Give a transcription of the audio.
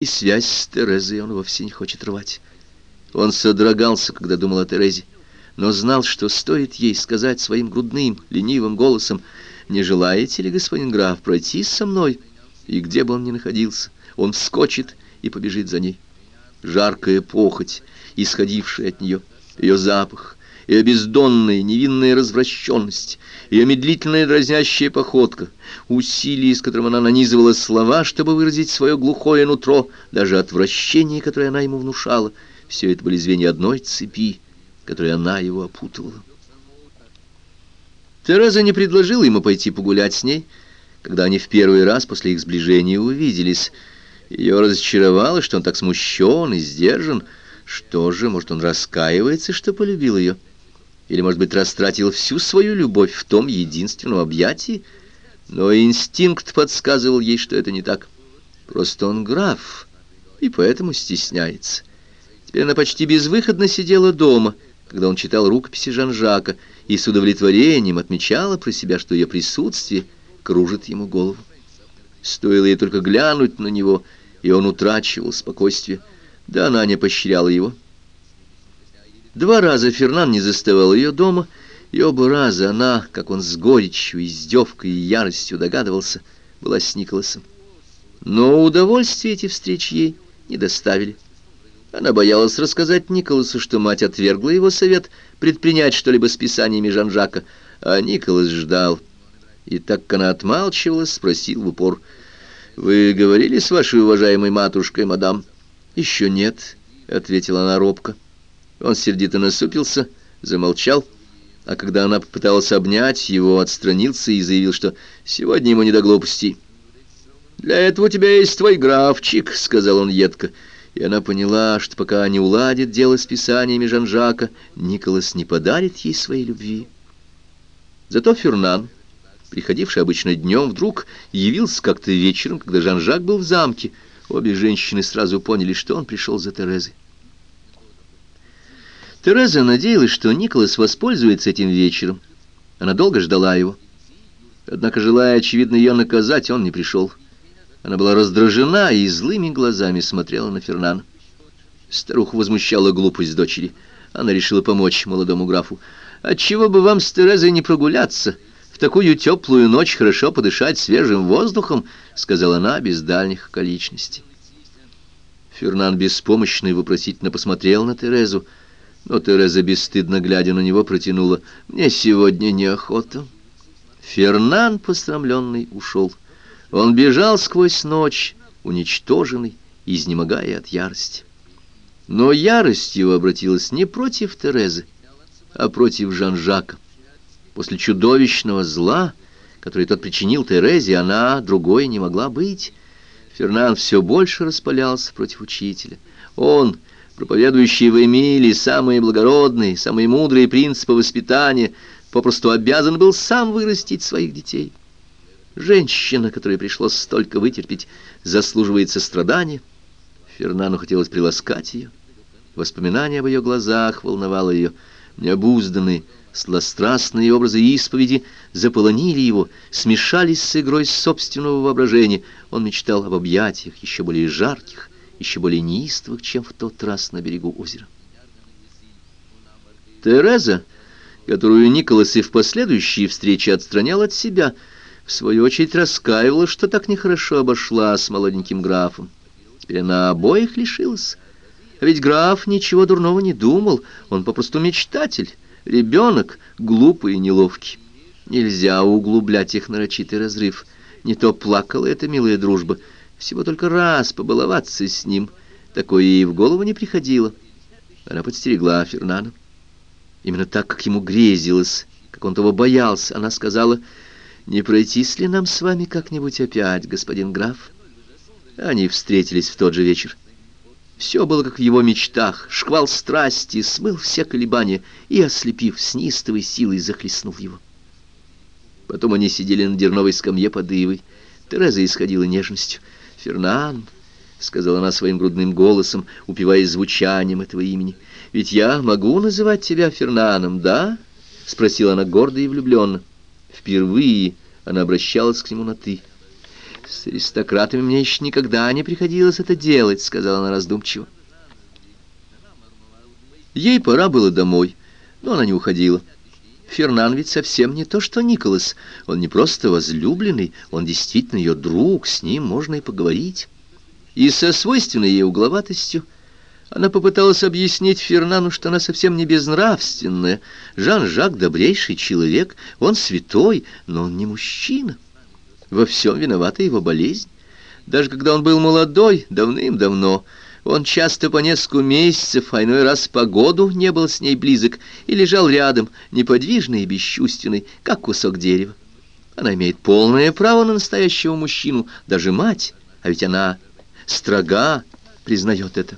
И связь с Терезой он вовсе не хочет рвать. Он содрогался, когда думал о Терезе, но знал, что стоит ей сказать своим грудным, ленивым голосом, «Не желаете ли, господин граф, пройти со мной?» И где бы он ни находился, он вскочит и побежит за ней. Жаркая похоть, исходившая от нее, ее запах, ее бездонная невинная развращенность, ее медлительная дразнящая походка, усилие, с которым она нанизывала слова, чтобы выразить свое глухое нутро, даже отвращение, которое она ему внушала, все это были звенья одной цепи, которой она его опутывала. Тереза не предложила ему пойти погулять с ней, когда они в первый раз после их сближения увиделись. Ее разочаровало, что он так смущен и сдержан. Что же, может, он раскаивается, что полюбил ее? — или, может быть, растратил всю свою любовь в том единственном объятии, но инстинкт подсказывал ей, что это не так. Просто он граф, и поэтому стесняется. Теперь она почти безвыходно сидела дома, когда он читал рукописи Жан-Жака, и с удовлетворением отмечала про себя, что ее присутствие кружит ему голову. Стоило ей только глянуть на него, и он утрачивал спокойствие. Да она не поощряла его. Два раза Фернан не заставал ее дома, и оба раза она, как он с горечью, издевкой и яростью догадывался, была с Николасом. Но удовольствия эти встречи ей не доставили. Она боялась рассказать Николасу, что мать отвергла его совет предпринять что-либо с писаниями Жан-Жака, а Николас ждал. И так как она отмалчивалась, спросил в упор, «Вы говорили с вашей уважаемой матушкой, мадам?» «Еще нет», — ответила она робко. Он сердито насупился, замолчал, а когда она попыталась обнять его, отстранился и заявил, что сегодня ему не до глупостей. «Для этого у тебя есть твой графчик», — сказал он едко. И она поняла, что пока не уладит дело с писаниями Жан-Жака, Николас не подарит ей своей любви. Зато Фернан, приходивший обычно днем, вдруг явился как-то вечером, когда Жан-Жак был в замке. Обе женщины сразу поняли, что он пришел за Терезой. Тереза надеялась, что Николас воспользуется этим вечером. Она долго ждала его. Однако, желая, очевидно, ее наказать, он не пришел. Она была раздражена и злыми глазами смотрела на Фернана. Старуху возмущала глупость дочери. Она решила помочь молодому графу. «Отчего бы вам с Терезой не прогуляться? В такую теплую ночь хорошо подышать свежим воздухом», — сказала она без дальних околичностей. Фернан беспомощно и вопросительно посмотрел на Терезу. Но Тереза, бесстыдно глядя на него, протянула «Мне сегодня неохота». Фернан, посрамленный, ушел. Он бежал сквозь ночь, уничтоженный, изнемогая от ярости. Но ярость его обратилась не против Терезы, а против Жан-Жака. После чудовищного зла, который тот причинил Терезе, она другой не могла быть. Фернан все больше распалялся против учителя. Он проповедующий в Эмилии самые благородные, самые мудрые принципы воспитания, попросту обязан был сам вырастить своих детей. Женщина, которой пришлось столько вытерпеть, заслуживает сострадания. Фернану хотелось приласкать ее. Воспоминания об ее глазах волновало ее. Необузданные, сластрастные образы исповеди заполонили его, смешались с игрой собственного воображения. Он мечтал об объятиях, еще более жарких, еще более неистовых, чем в тот раз на берегу озера. Тереза, которую Николас и в последующие встречи отстранял от себя, в свою очередь раскаивала, что так нехорошо обошла с молоденьким графом. Теперь она обоих лишилась. А ведь граф ничего дурного не думал, он попросту мечтатель, ребенок, глупый и неловкий. Нельзя углублять их нарочитый разрыв. Не то плакала эта милая дружба, всего только раз побаловаться с ним. Такое ей в голову не приходило. Она подстерегла Фернана. Именно так, как ему грезилось, как он того боялся, она сказала, «Не пройтись ли нам с вами как-нибудь опять, господин граф?» Они встретились в тот же вечер. Все было как в его мечтах. Шквал страсти смыл все колебания и, ослепив с неистовой силой, захлестнул его. Потом они сидели на дерновой скамье под ивой. Тереза исходила нежностью. «Фернан», — сказала она своим грудным голосом, упиваясь звучанием этого имени, — «ведь я могу называть тебя Фернаном, да?» — спросила она гордо и влюбленно. Впервые она обращалась к нему на «ты». «С аристократами мне еще никогда не приходилось это делать», — сказала она раздумчиво. Ей пора было домой, но она не уходила. Фернан ведь совсем не то, что Николас. Он не просто возлюбленный, он действительно ее друг, с ним можно и поговорить. И со свойственной ей угловатостью она попыталась объяснить Фернану, что она совсем не безнравственная. Жан-Жак — добрейший человек, он святой, но он не мужчина. Во всем виновата его болезнь. Даже когда он был молодой, давным-давно, он часто по несколько месяцев, а иной раз по году не был с ней близок и лежал рядом, неподвижный и бесчувственный, как кусок дерева. Она имеет полное право на настоящего мужчину, даже мать, а ведь она строга признает это.